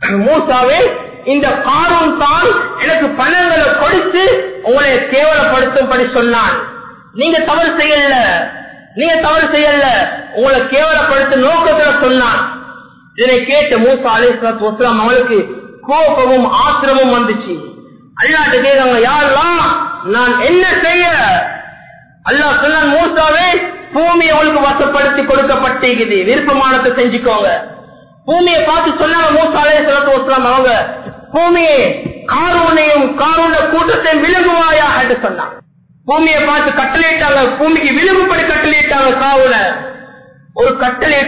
மூசாவே இந்த காரூன் தான் எனக்கு பணங்களை கொடுத்து உங்களை கேவலப்படுத்தும்படி சொன்னான். நீங்க தவறு செய்யல. நீங்க தவறு செய்யல. உங்களை கேவலப்படுத்த நோக்கத்துல சொன்னான். இதனை கேட்ட மூசா அலிஸ்லாத் வஸ்லாம் அவளுக்கு கோபமும் ஆத்திரமும் வந்துச்சு. அல்லாட்டு கேட்கவங்க யாரெல்லாம்? நான் என்ன செய்ய? அல்லாஹ் சொன்னான் மூசாவே பூமி அவளுக்கு வசப்படுத்தி கொடுக்கப்பட்டிருக்குது விருப்பமானத்தை செஞ்சுக்கோங்க. பூமியை பார்த்து சொன்னாங்க மூசா அலைஹிஸ்ஸலாத்து வஸ்ஸலாம் அவங்க. பூமியை காரூனையும் காரூன கூட்டத்தையும் விலகுவாயாக என்று சொன்னாங்க. பூமியை பார்த்து கட்டளையிட்டாங்க பூமிக்கு விழுகும்படி கட்டளையிட்டாங்க காவுல ஒரு கட்டளை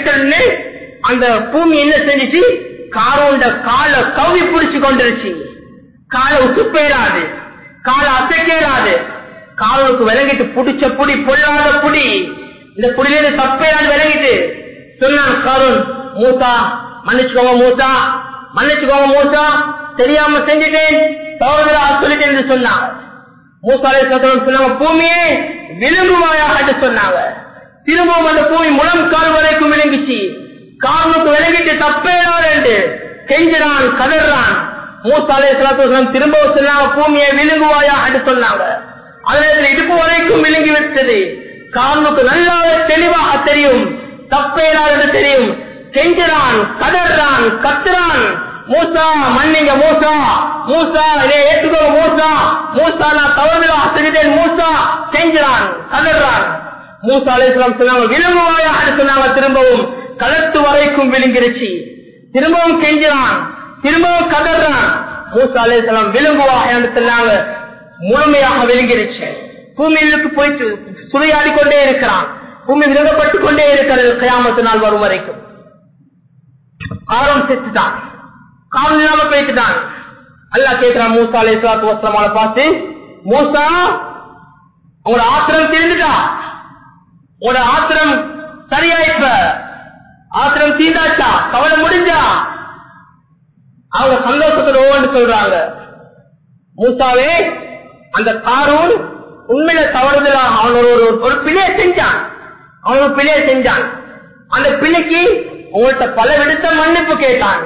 அந்த பூமி என்ன செஞ்சுச்சு? காரோண்ட காலை கவி பிடிச்சு கொண்டுருச்சு. காலை உசு போயிடாது காலை அசைக்கிறாது. காலுக்கு விளங்கிட்டு புடிச்ச புடி பொல்லாத புடி. இந்த புடியில தப்பையாது விலகிட்டு சொன்னான் கருண் மூத்தா மன்னிச்சுக்கோங்க மூத்தா மன்னிச்சுக்கோங்க மூத்தா தெரியாம செஞ்சுட்டேன் தவறுதலா சொல்லிட்டேன் சொன்னாங்க மூசாலை சொன்னாங்க பூமியே விழுங்குவாயாக என்று சொன்னாங்க. திரும்பவும் அந்த பூமி முழம் கால் வரைக்கும் விளங்கிச்சு காரணத்து விலகிட்டு தப்பேதான் என்று கெஞ்சினான் கதறான். மூசாலை திரும்பவும் சொன்னாங்க பூமியை விழுங்குவாயா என்று சொன்னாங்க. அதில் இடுப்பு வரைக்கும் விழுங்கி விட்டது. காரணத்து நல்லாவே தெளிவாக தெரியும். தப்பேதான் என்று தெரியும். கெஞ்சினான் கதறான் கத்துறான். மூசா மன்னிங்க மூசா. மூசா இதை ஏற்றுக்கோ மூசா. மூசா நான் தவறுதலாக செஞ்சுட்டேன் மூசா. செஞ்சிறான் கதறான். மூசா அலிஸ்லாம் சொன்னாங்க விலங்குவாயா சொன்னாங்க திரும்பவும் கலத்து வரைக்கும் விழுங்கிருச்சு. திரும்பவும் கெஞ்சிறான் திரும்பவும் கதறான். மூசா அலிஸ்லாம் விழுங்குவாக சொன்னாங்க முழுமையாக விழுங்கிருச்சு. பூமியிலுக்கு போயிட்டு சுவையாடி கொண்டே இருக்கிறான். பூமி விழுங்கப்பட்டு கொண்டே இருக்கிறது கயாமத்து நாள் வரும் வரைக்கும். ஆரம் செத்துட்டான். காவல் இல்லாம போயிட்டுட்டான் அல்லா கேட்கிறான் மூசா அலை சலாத்து பார்த்து மூசா உங்களோட ஆத்திரம் தீர்ந்துட்டா? உங்களோட ஆத்திரம் சரியா இப்ப ஆத்திரம் தீர்ந்தாச்சா? கவலை முடிஞ்சா? அவங்க சந்தோஷத்துல ஒவ்வொன்று சொல்றாங்க. மூசாவே அந்த காரூன் உண்மையில தவறுதலா அவன் ஒரு ஒரு- ஒரு பிழையை செஞ்சான். அவன் ஒரு பிழையை செஞ்சான். அந்த பிள்ளைக்கு உங்கள்கிட்ட பல விடுத்த மன்னிப்பு கேட்டான்.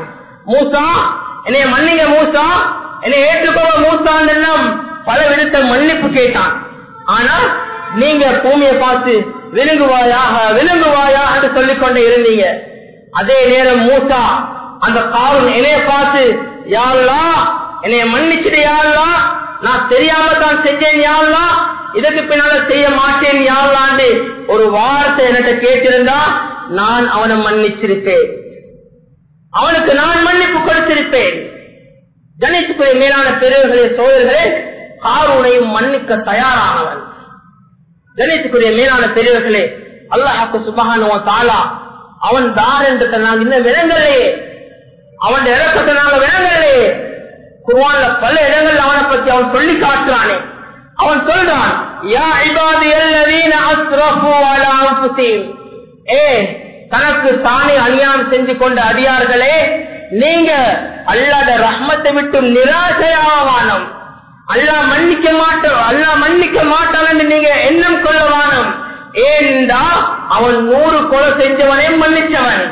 மூசா என்னைய மன்னிங்க மூசா. என்னை ஏற்றுக்கோங்க மூசான் எல்லாம் பல விடுத்த மன்னிப்பு கேட்டான். ஆனா நீங்க பூமியை பார்த்து விழுங்குவாயாக விழுங்குவாயா என்று சொல்லிக்கொண்டே இருந்தீங்க. அதே நேரம் மூசா அந்த காவல் என்னைய பார்த்து யாருலா என்னைய மன்னிச்சுட்டு யாருலா நான் தெரியாம தான் செஞ்சேன் யாருலா இதற்கு பின்னால செய்ய மாட்டேன் யாருலாண்டு ஒரு வார்த்தை என்கிட்ட கேட்டிருந்தா நான் அவனை மன்னிச்சிருப்பேன். அவனுக்கு நான் மன்னிப்பு கொடுத்திருப்பேன். கணேசுக்குரிய மேலான பெரியவர்களே சோழர்களே காரூனையும் மன்னிக்க தயாரானவன். கணேசுக்குரிய மேலான பெரியவர்களே அல்லாஹாக்கு சுபகானுவன் தாலா அவன் தார் என்றதை நாங்கள் இன்னும் விளங்கலையே. அவன் இறக்கத்தை நாங்கள் விளங்கலையே. குர்வான்ல பல இடங்கள் அவனை பத்தி அவன் சொல்லி காட்டுறானே. அவன் சொல்றான் யா இபாதி அல்லதீன அஸ்ரஃபு அலா ஏ தனக்கு தானே அநியாயம் செஞ்சு கொண்ட அடியார்களே நீங்க அல்லாத ரஹ்மத்தை விட்டு நிராசையாவானம் அல்லாஹ் மன்னிக்க மாட்டோம் அல்லாஹ் மன்னிக்க மாட்டான் நீங்க எண்ணம் கொள்ளவானம். வானம் அவன் நூறு கொலை செஞ்சவனே மன்னிச்சவன்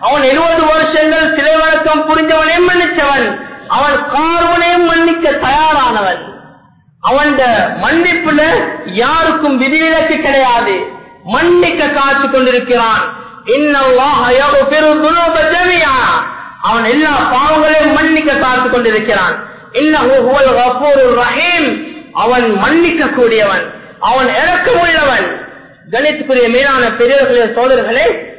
அவன் எழுபது வருஷங்கள் சிலை வழக்கம் புரிஞ்சவனே மன்னிச்சவன் அவன் கார்வனையும் மன்னிக்க தயாரானவன். அவன் மன்னிப்புல யாருக்கும் விதிவிலக்கு கிடையாது. மன்னிக்க காத்து கொண்டிருக்கிறான். அவன் எல்லா பாவங்களையும் மன்னிக்க காத்து கொண்டிருக்கிறான். ரஹீம். அவன் மன்னிக்க கூடியவன் அவன் இறக்கமுள்ளவன் கணித்துக்குரிய மேலான பெரியவர்களே சோழர்களே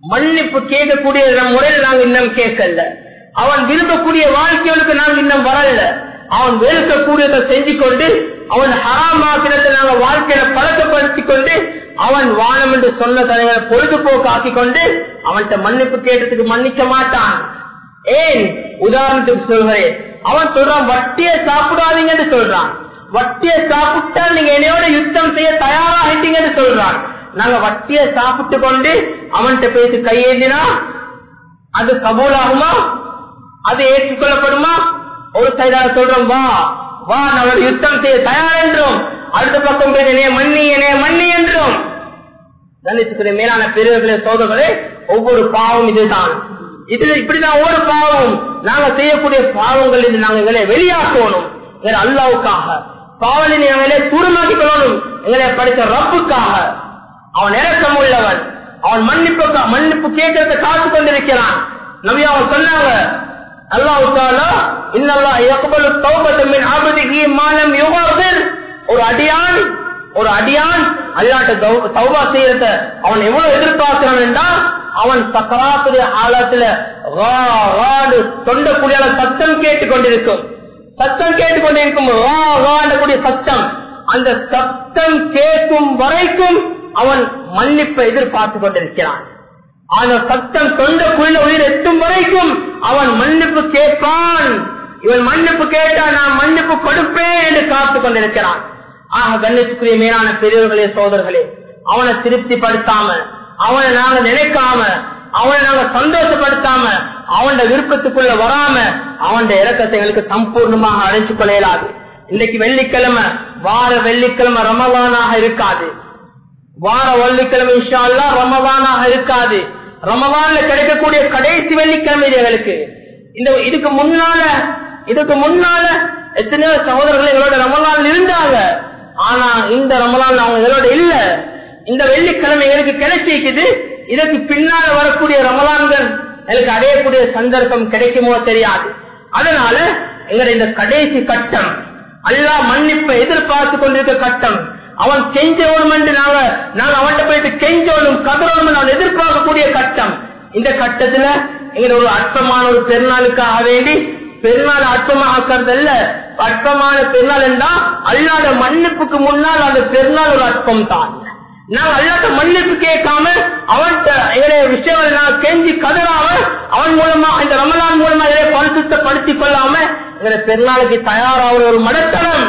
மன்னிப்பு கேட்கக்கூடிய முறையில் நாங்க இன்னும் கேட்கல. அவன் விரும்பக்கூடிய வாழ்க்கைகளுக்கு நாங்க இன்னும் வரல அவன் வெறுக்கக்கூடியதை செஞ்சு கொண்டு அவன் ஹராமாக்கிறத நாங்க வாழ்க்கையில பழக்கப்படுத்திக் கொண்டு அவன் வானம் என்று சொன்ன தலைவரை பொழுதுபோக்கு ஆக்கிக் கொண்டு அவன்கிட்ட மன்னிப்பு கேட்டதுக்கு மன்னிக்க மாட்டான். ஏன்? உதாரணத்துக்கு சொல்கிறேன். அவன் சொல்றான் வட்டியை சாப்பிடாதீங்கன்னு சொல்றான். வட்டியை சாப்பிட்டா நீங்க என்னையோட யுத்தம் செய்ய தயாராகிட்டீங்கன்னு சொல்றான். நாங்க வட்டியை சாப்பிட்டு கொண்டு அவன்கிட்ட பேசி கையேந்தினா அது கபூலாகுமா? அது ஏற்றுக்கொள்ளப்படுமா? ஒரு சைடாக சொல்றோம் வா. வா நம்ம யுத்தம் செய்ய தயார் என்றும். அடுத்த பக்கம் போய் மன்னி மன்னி என்றும். மேலான பெரியவர்களே சோதர்களே ஒவ்வொரு பாவம் இதுதான். இதுல இப்படிதான் ஒவ்வொரு பாவம். நாங்க செய்யக்கூடிய பாவங்கள் இது நாங்க எங்களை வெளியாக்கணும். எங்களை அல்லாவுக்காக. பாவலை எங்களை தூரமாக்கிக் கொள்ளணும் எங்களை படித்த ரப்புக்காக. அவன் இறக்கம் உள்ளவன். அவன் மன்னிப்பு மன்னிப்பு கேட்கறத காத்து கொண்டிருக்கிறான் நவியா அவன் அல்லாஹ் அல்லாவுக்காலா இன்னல்லா யக்பலு தௌபத்து மின் அபதிஹி மாலம் யுகர்திர் ஒரு அடியான் ஒரு அடியான் அல்லாட்ட தௌபா செய்யறத அவன் எவ்வளவு எதிர்பார்க்கிறான் என்றால் அவன் சக்கராத்துடைய ஆழத்துல தொண்ட குடியால சத்தம் கேட்டுக் கொண்டிருக்கும் சத்தம் கேட்டுக் கொண்டிருக்கும் கூடிய சத்தம். அந்த சத்தம் கேட்கும் வரைக்கும் அவன் மன்னிப்பை எதிர்பார்த்து கொண்டிருக்கிறான் அந்த சத்தம் தொண்டக்குள்ள உயிர் எட்டும் வரைக்கும் அவன் மன்னிப்பு கேட்பான். இவன் மன்னிப்பு கேட்டா நான் மன்னிப்பு கொடுப்பேன் என்று காத்து கொண்டிருக்கிறான். ஆக கண்ணிற்குரிய மேலான பெரியவர்களே சோதர்களே அவனை திருப்திப்படுத்தாம அவனை நாங்க நினைக்காம அவனை நாங்க சந்தோஷப்படுத்தாம அவன் விருப்பத்துக்குள்ள வராம அவன் இறக்கத்தை எங்களுக்கு சம்பூர்ணமாக அழைச்சு கொள்ளையலாது இன்னைக்கு வெள்ளிக்கிழமை வார வெள்ளிக்கிழமை ரமவானாக இருக்காது. வார வெள்ளிக்கிழமை இன்ஷால்லா ரமதானாக இருக்காது. ரமதான்ல கிடைக்கக்கூடிய கடைசி வெள்ளிக்கிழமை எங்களுக்கு. இந்த இதுக்கு முன்னால இதுக்கு முன்னால எத்தனையோ சகோதரர்கள் எங்களோட ரமலான் இருந்தாங்க. ஆனா இந்த ரமலான் அவங்க எங்களோட இல்ல. இந்த வெள்ளிக்கிழமை எங்களுக்கு கிடைச்சிக்குது இதற்கு பின்னால வரக்கூடிய ரமலான்கள் எனக்கு அடையக்கூடிய சந்தர்ப்பம் கிடைக்குமோ தெரியாது. அதனால எங்களை இந்த கடைசி கட்டம் அல்லா மன்னிப்பை எதிர்பார்த்து கொண்டிருக்க கட்டம் அவன் கெஞ்சோணும் என்று நாங்க நாங்க அவன்கிட்ட போயிட்டு கெஞ்சவனும் கதறோணும் அவன் எதிர்பார்க்கக்கூடிய கட்டம். இந்த கட்டத்துல எங்க ஒரு அற்பமான ஒரு பெருநாளுக்காக வேண்டி பெருநாள் அற்பமாக்கிறதல்ல. அற்பமான பெருநாள் என்றா அல்லாத மன்னிப்புக்கு முன்னால் அந்த பெருநாள் ஒரு அற்பம் தான் நான் அல்லாத மன்னிப்பு கேட்காம அவன்கிட்ட எங்களுடைய நான் கெஞ்சி கதறாம அவன் மூலமா இந்த ரமலான் மூலமா பரிசுத்தப்படுத்திக் கொள்ளாம எங்களை பெருநாளுக்கு தயாராகிற ஒரு மடத்தனம்.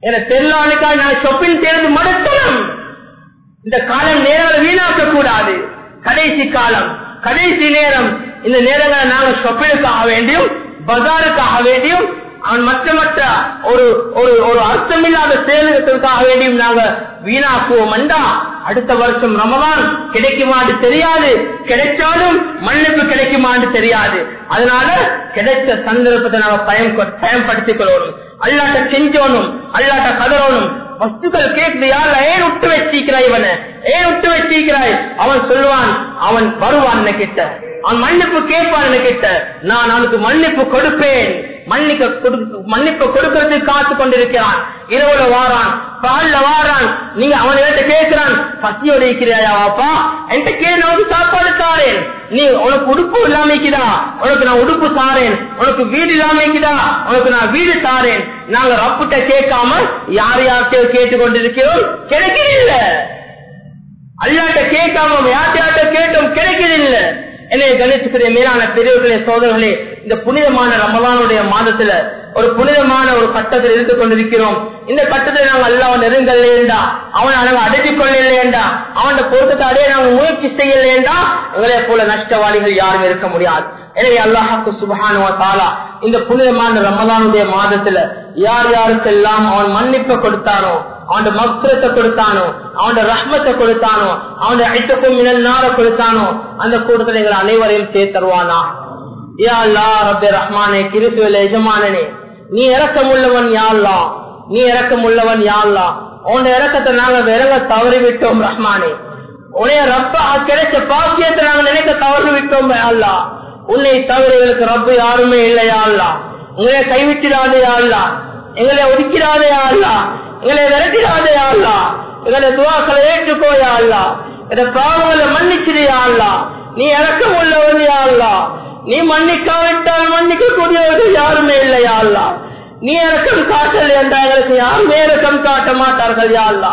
என பெருநாளுக்காக நான் ஷொப்பிங் செய்யறது மடத்தனம் இந்த காலம் நேரம் வீணாக்க கூடாது கடைசி காலம். கடைசி நேரம். இந்த நேரங்களை நாங்கள் ஷொப்பிலுக்காக வேண்டியும் பஜாருக்காக வேண்டியும் அவன் மற்ற மற்ற ஒரு ஒரு ஒரு அர்த்தமில்லாத செயல்களுக்காக வேண்டியும் நாங்க வீணாக்குவோம் அண்டா. அடுத்த வருஷம் ரமதான் கிடைக்குமான்னு தெரியாது. கிடைச்சாலும் மன்னிப்பு கிடைக்குமான்னு தெரியாது. அதனால கிடைச்ச சந்தர்ப்பத்தை நாங்க பயம் பயன்படுத்திக் கொள்ளணும். அல்லாட்ட செஞ்சோனும் அல்லாட்ட கதறணும். வஸ்துக்கள் கேட்டு யார ஏன் விட்டு வச்சிருக்கிறாய் இவனை? ஏன் விட்டு வச்சிருக்கிறாய்? அவன் சொல்லுவான் அவன் வருவான் கிட்ட. அவன் மன்னிப்பு கேட்பான் கிட்ட நான் அவனுக்கு மன்னிப்பு கொடுப்பேன். மன்னிக்க மன்னிப்பு கொடுக்கறதுக்கு காத்து கொண்டிருக்கிறான். இரவுல வாரான் பால்ல வாரான். நீங்க அவன்கிட்ட கேட்கிறான் பசியோட இருக்கிறாயா வாப்பா என்கிட்ட கேள்வி உனக்கு சாப்பாடு தாரேன் நீ உனக்கு உடுப்பு இல்லாம இருக்குதா? உனக்கு நான் உடுப்பு தாரேன் உனக்கு வீடு இல்லாம இருக்குதா? உனக்கு நான் வீடு தாரேன் நாங்க ரப்புட்ட கேட்காம யார் யார்கிட்ட கேட்டு கொண்டிருக்கிறோம்? கிடைக்கிறதில்ல அல்லாட்ட கேட்காம யார்கிட்ட கேட்டோம்? கிடைக்கிறதில்லை எனவே கணித்துக்குரிய மேலான பெரியவர்களே சோதர்களே இந்த புனிதமான ரமலானுடைய மாதத்துல ஒரு புனிதமான ஒரு கட்டத்தில் இருந்து கொண்டிருக்கிறோம். இந்த கட்டத்தில் நாங்கள் அல்லாஹ் நெருங்கல்லேண்டா அவனை நாங்கள் அடைஞ்சிக் கொள்ளலேண்டா அவன் பொருத்தத்தை அடைய நாங்கள் முயற்சி செய்யலேண்டா எங்களை போல நஷ்டவாளிகள் யாரும் இருக்க முடியாது. எனவே அல்லாஹாக்கு சுபஹானுவா தாலா இந்த புனிதமான ரமதானுடைய மாதத்துல யார் யாருக்கெல்லாம் அவன் மன்னிப்பை கொடுத்தானோ அவன் மக்ரத்தை கொடுத்தானோ அவன் ரஹ்மத்தை கொடுத்தானோ அவன் ஐட்டக்கும் மினன்னார கொடுத்தானோ அந்த கூட்டத்தில் எங்கள் அனைவரையும் சேர்த்தருவானா யா அல்லா ரப்பே ரஹ்மானே கிருத்துவல எஜமானனே நீ இறக்கம் உள்ளவன் யாழ்லா நீ இறக்கம் உள்ளவன் யாழ்லா உன் இறக்கத்தை நாங்க விலங்க தவறி விட்டோம் ரஹ்மானே. உனைய ரப்ப கிடைச்ச பாக்கியத்தை நாங்க நினைக்க தவறு விட்டோம் அல்லா உன்னை தவிர எங்களுக்கு ரப்பு யாருமே இல்லையா அல்லா? உங்களை கைவிட்டிடாதே அல்லா? எங்களை ஒதுக்கிறாதே அல்லா? எங்களை விரட்டிடாதே அல்லா? எங்களை துவாக்களை ஏற்றுக்கோயா அல்லா? என்ற பாவங்களை மன்னிச்சிடியா அல்லா? நீ இறக்கம் உள்ளவன் அல்லா? நீ மன்னிக்காவிட்டால் மன்னிக்க கூடியவர்கள் யாருமே இல்லையா அல்லா? நீ இறக்கம் காட்டல் என்றால் எங்களுக்கு யாருமே இறக்கம் காட்ட மாட்டார்கள் யாழ்லா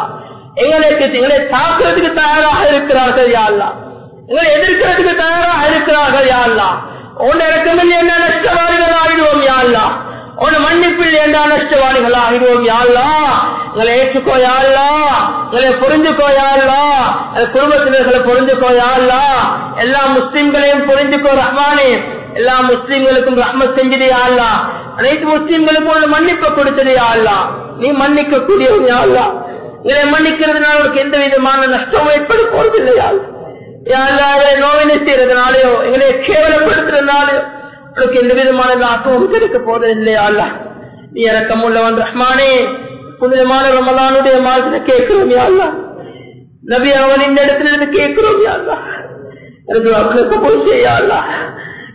எங்களுக்கு எங்களை தாக்குறதுக்கு தயாராக இருக்கிறார்கள் யாழ்லா எதிர்க்கிறதுக்கு தயாராக இருக்கிறார்கள் யாழ்லா உன் இறக்கமில் என்ன நஷ்டவாதிகள் ஆகிடுவோம் யாழ்லா உன் மன்னிப்பில் என்ன நஷ்டவாதிகள் ஆகிடுவோம் யாழ்லா எங்களை ஏற்றுக்கோ யாழ்லா உங்களை புரிஞ்சுக்கோ யாழ்லா குடும்பத்தினர்களை புரிஞ்சுக்கோ யாழ்லா எல்லா முஸ்லிம்களையும் புரிஞ்சுக்கோ ரஹ்மானே எல்லா முஸ்லீம்களுக்கும் ரஹ்மத் செஞ்சது யாழ்லா அனைத்து முஸ்லீம்களுக்கும் ஒரு மன்னிப்பை கொடுத்தது அல்லா நீ மன்னிக்க கூடியவன் அல்லா இதை மன்னிக்கிறதுனால உனக்கு எந்த விதமான நஷ்டமும் ஏற்பட யாராவது நோவினை செய்யறதுனாலயோ எங்களை கேவலப்படுத்துறதுனாலயோ உங்களுக்கு எந்த விதமான லாசமும் கிடைக்க போறது இல்லையா அல்லா நீ இறக்கம் உள்ளவன் ரஹ்மானே புனிதமான ரமலானுடைய மாதத்துல கேட்கிறோம் யாழ்ல நபி அவன் இந்த இடத்துல இருந்து கேட்கிறோம் யாழ்ல எனக்கு அவர்களுக்கு போய் செய்யலா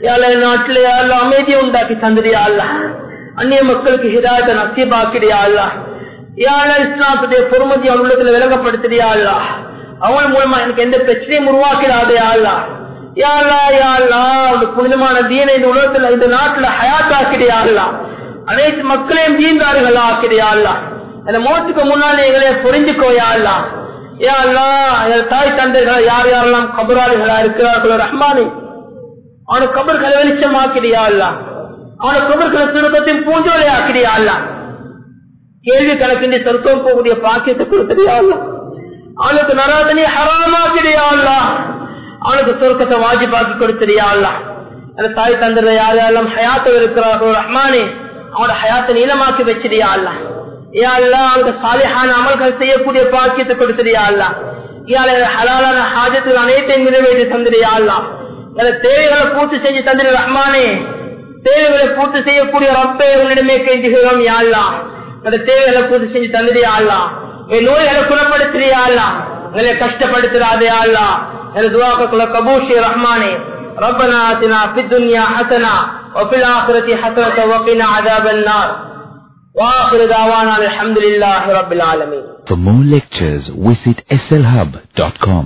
யாழ நாட்டில யாழ்ல அமைதியை உண்டாக்கி தந்துடியா அல்ல அந்நிய மக்களுக்கு ஹிதாயத்தை நசீபாக்கிறியா அல்ல யாழ இஸ்லாத்துடைய பொறுமதி அவங்களுக்கு விளங்கப்படுத்துறியா அவன் மூலமா எனக்கு எந்த பிரச்சனையும் உருவாக்கிறாதே யாழ்லா யாழ்லா யாழ்லா ஒரு புனிதமான தீனை இந்த உலகத்துல இந்த நாட்டுல ஹயாத்தாக்கிறியா அனைத்து மக்களையும் தீந்தார்கள் ஆக்கிறியா அந்த மோத்துக்கு முன்னாலே எங்களை புரிஞ்சுக்கோ யாழ்லா யா அல்லா என் தாய் தந்தைகள் யார் யாரெல்லாம் கபராளிகளா இருக்கிறார்களோ ரஹ்மானி. அவனுக்கு கபர்களை வெளிச்சமாக்கிறியா அல்ல அவன கபர்களை திருப்பத்தையும் பூஞ்சோலை ஆக்கிறியா அல்ல கேள்வி கணக்கின்றி சொர்க்கம் போகக்கூடிய பாக்கியத்தை கொடுக்கிறியா அல்ல அவனுக்கு நராதனி ஹராமாக்கிறியா அல்ல அவனுக்கு சொர்க்கத்தை வாஜிபாக்கி கொடுத்திரியா அல்ல அந்த தாய் தந்திர யார் யாரெல்லாம் ஹயாத்தம் இருக்கிறார்களோ. ரஹ்மானே அவனோட ஹயாத்தை நீளமாக்கி வச்சிருயா அல்ல அவனுக்கு சாலிஹான அமல்கள் செய்யக்கூடிய பாக்கியத்தை கொடுத்திரியா இயால ஹலாலான ஹாஜத்தில் அனைத்தையும் நிறைவேற்றி தந்திரியா அல்ல தேவைகளை பூர்த்தி செஞ்சு தந்திரி ரஹ்மானே. தேவைகளை பூர்த்தி செய்யக்கூடிய ரப்பை உன்னிடமே கேட்டுகிறோம் யாழ்லாம் அந்த தேவைகளை பூர்த்தி செஞ்சு தந்திரியா அல்ல என் நோய்களை குணப்படுத்துறியா அல்ல எங்களை கஷ்டப்படுத்துறாதே அல்லா என் துவாக்களை கபூஷி ரஹ்மானே ربنا آتنا في الدنيا حسنة وفي الآخرة حسنة وقنا عذاب النار وآخر دعوانا الحمد لله رب العالمين For more lectures, visit slhub.com.